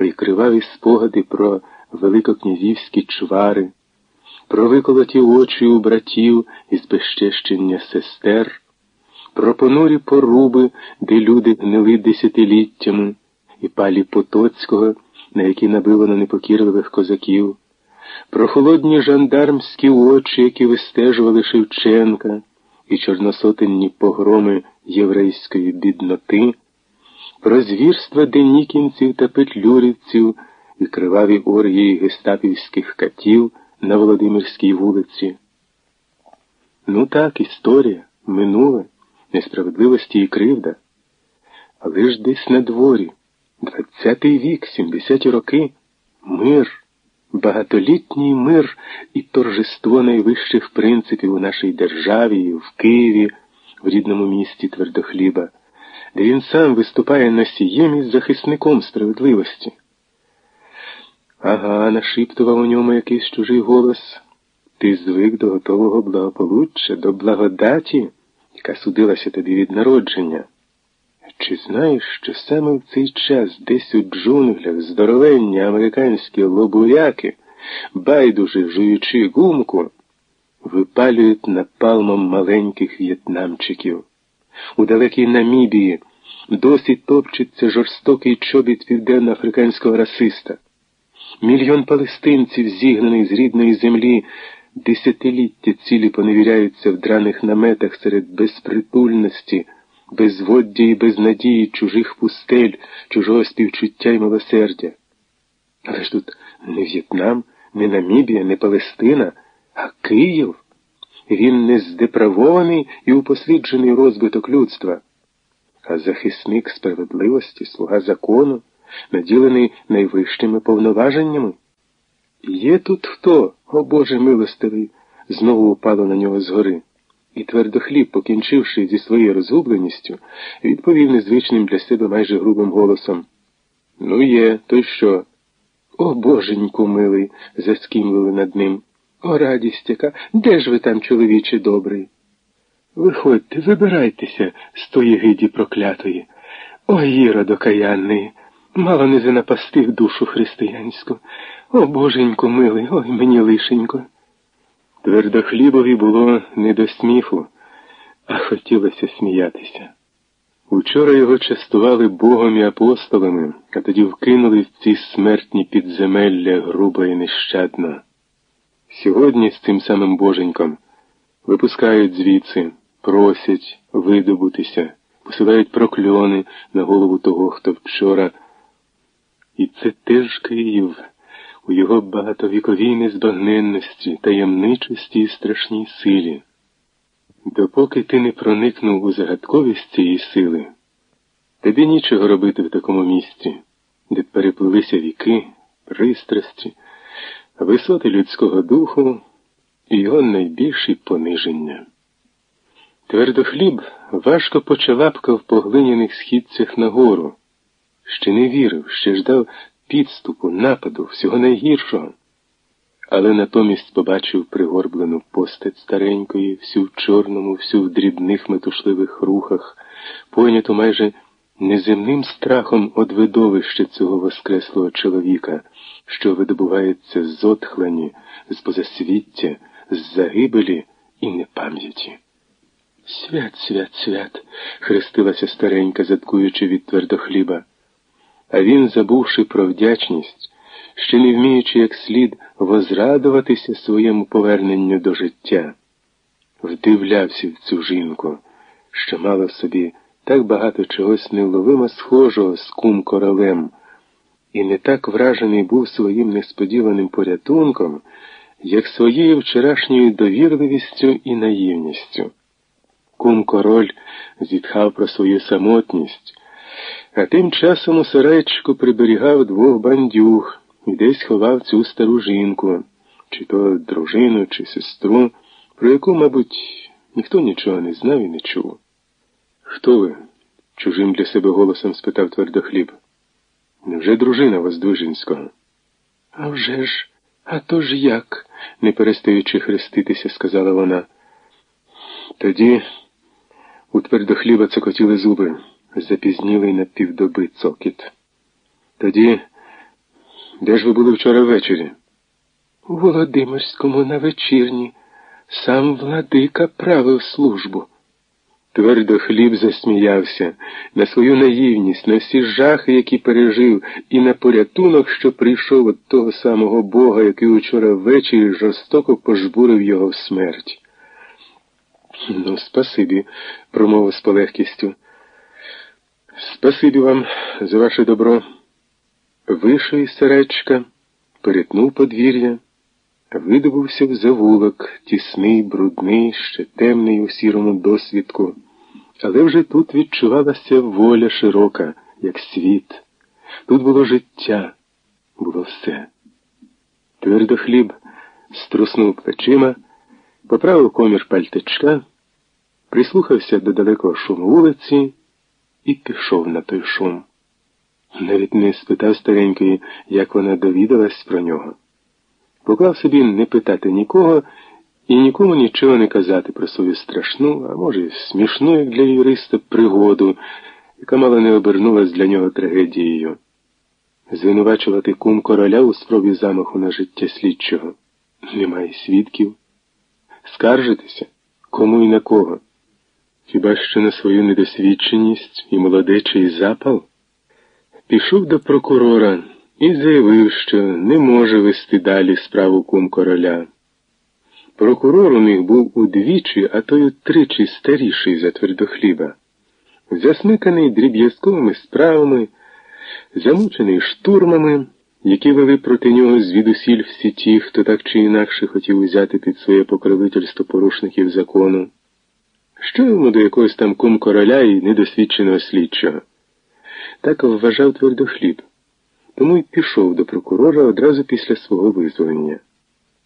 ой криваві спогади про великокнязівські чвари, про виколоті очі у братів із безчещення сестер, про понурі поруби, де люди гнили десятиліттями, і палі Потоцького, на які набило на непокірливих козаків, про холодні жандармські очі, які вистежували Шевченка, і чорносотенні погроми єврейської бідноти, про звірства денікінців та петлюрівців і криваві оргії гестапівських катів на Володимирській вулиці. Ну так, історія, минуле, несправедливості і кривда. Але ж десь на дворі, двадцятий вік, сімдесяті роки, мир, багатолітній мир і торжество найвищих принципів у нашій державі, в Києві, в рідному місті Твердохліба, де він сам виступає носієм і захисником справедливості. Ага, нашіптував у ньому якийсь чужий голос. Ти звик до готового благополуччя, до благодаті, яка судилася тобі від народження. Чи знаєш, що саме в цей час десь у джунглях здоровенні американські лобуряки, байдуже жуючи гумку, випалюють напалмом маленьких в'єтнамчиків? У далекій Намібії досі топчеться жорстокий чобіт південно-африканського расиста. Мільйон палестинців, зігнаних з рідної землі, десятиліття цілі поневіряються в драних наметах серед безпритульності, безводдя і безнадії чужих пустель, чужого співчуття і милосердя. Але ж тут не В'єтнам, не Намібія, не Палестина, а Київ. Він не здеправований і упосліджений розбиток людства, а захисник справедливості, слуга закону наділений найвищими повноваженнями. Є тут хто, о Боже милостивий, знову упало на нього згори. І твердохліб, покінчивши зі своєю розгубленістю, відповів незвичним для себе майже грубим голосом. Ну, є, то що? О Боженьку милий, заскімлили над ним. О, радість яка, де ж ви там, чоловіче добрий? Виходьте, вибирайтеся з тої гиді проклятої. О, Іродо каянний, Мало не занапастив душу християнську. О, боженько милий, ой мені лишенько. Твердохлібові було не до сміху, а хотілося сміятися. Учора його частували Богом і апостолами, а тоді вкинули в ці смертні підземелля грубо і нещадно. Сьогодні з цим самим боженьком випускають звідси, просять видобутися, посилають прокльони на голову того, хто вчора. І це теж Київ у його багатовіковій незбагненності, таємничості і страшній силі. Допоки ти не проникнув у загадковість цієї сили, тобі нічого робити в такому місці, де переплилися віки, пристрасті, висоти людського духу і його найбільші пониження. Твердохліб важко почалапкав по глиняних східцях нагору ще не вірив, ще ждав підступу, нападу, всього найгіршого. Але натомість побачив пригорблену постать старенької, всю в чорному, всю в дрібних метушливих рухах, пойняту майже неземним страхом од видовища цього воскреслого чоловіка, що видобувається з отхлані, з позасвіття, з загибелі і непам'яті. Свят, свят, свят, хрестилася старенька, заткуючи від твердохліба. А він, забувши про вдячність, ще не вміючи як слід возрадуватися своєму поверненню до життя, вдивлявся в цю жінку, що мала в собі так багато чогось невловимо схожого з кум королем, і не так вражений був своїм несподіваним порятунком, як своєю вчорашньою довірливістю і наївністю. Кум король зітхав про свою самотність. А тим часом у сарайчику приберігав двох бандюг і десь ховав цю стару жінку, чи то дружину, чи сестру, про яку, мабуть, ніхто нічого не знав і не чув. Хто ви? чужим для себе голосом спитав твердохліб. Невже дружина Воздвиженського? «А вже ж, а то ж як? не перестаючи хреститися, сказала вона. Тоді у твердохліба цокотіли зуби запізнілий на півдоби цокіт. Тоді Де ж ви були вчора ввечері? У Володимирському на вечірні. Сам владика правив службу. Твердо хліб засміявся на свою наївність, на всі жахи, які пережив, і на порятунок, що прийшов від того самого Бога, який учора ввечері жорстоко пожбурив його в смерть. Ну, спасибі, промовив з полегкістю. Спасибі вам за ваше добро. Вийшов із серечка, перетнув подвір'я, видобувся в завулок, тісний, брудний, ще темний у сірому досвідку, але вже тут відчувалася воля широка, як світ. Тут було життя, було все. Твердо хліб струснув плечима, поправив комір пальтичка, прислухався до далекого шуму вулиці і пішов на той шум. Навіть не спитав старенької, як вона довідалась про нього. Поклав собі не питати нікого і нікому нічого не казати про свою страшну, а може, смішну, як для юриста, пригоду, яка мало не обернулась для нього трагедією. Звинувачувати кум короля у спробі замаху на життя слідчого. Немає свідків. Скаржитися кому і на кого? Хіба що на свою недосвідченість і молодечий запал? Пішов до прокурора і заявив, що не може вести далі справу кум короля. Прокурор у них був удвічі, а то й утричі старіший за твердохліба, засмиканий дріб'язковими справами, замучений штурмами, які вели проти нього звідусіль всі ті, хто так чи інакше хотів узяти під своє покровительство порушників закону. Що йому до якогось там кум короля і недосвідченого слідчого? Так вважав твердохліб, тому й пішов до прокурора одразу після свого визволення.